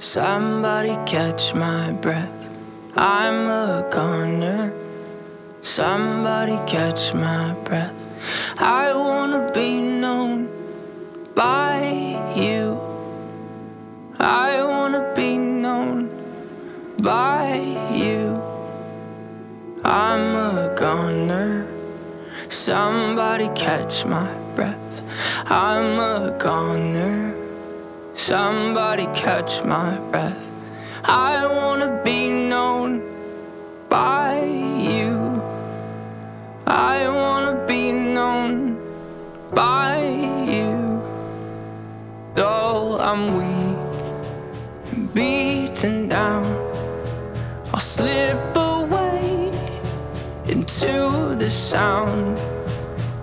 Somebody catch my breath. I'm a goner. Somebody catch my breath. I wanna be known by you. I wanna be known by you. I'm a goner. Somebody catch my breath. I'm a goner. Somebody catch my breath. I wanna be known by you. I wanna be known by you. Though I'm weak, beaten down, I'll slip away into the sound.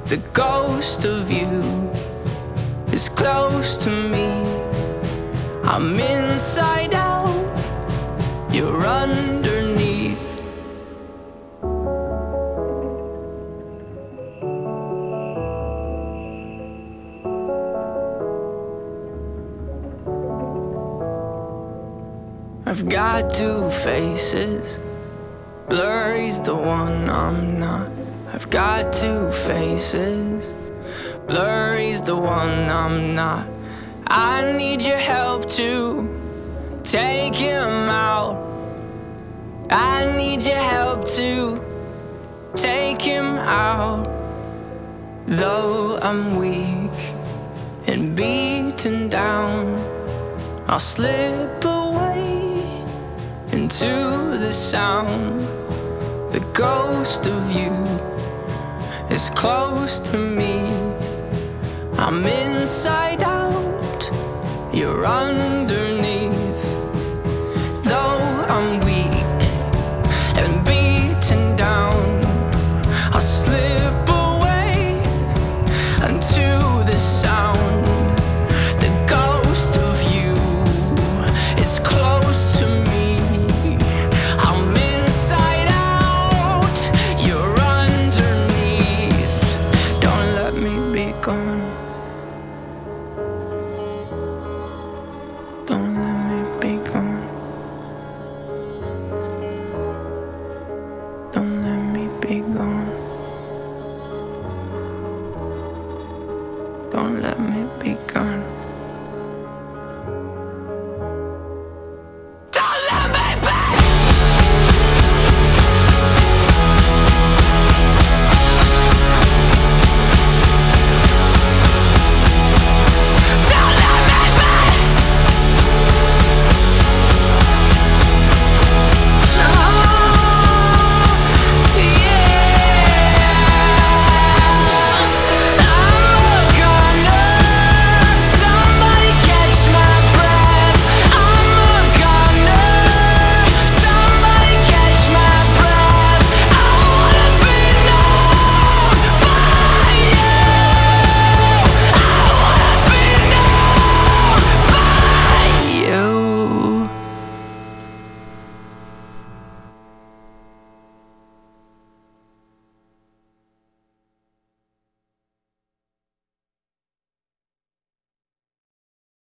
The ghost of you is close to me. I'm inside out, you're underneath. I've got two faces. Blurry's the one I'm not. I've got two faces. Blurry's the one I'm not. I need your help to take him out. I need your help to take him out. Though I'm weak and beaten down, I'll slip away into the sound. The ghost of you is close to me. I'm inside out, under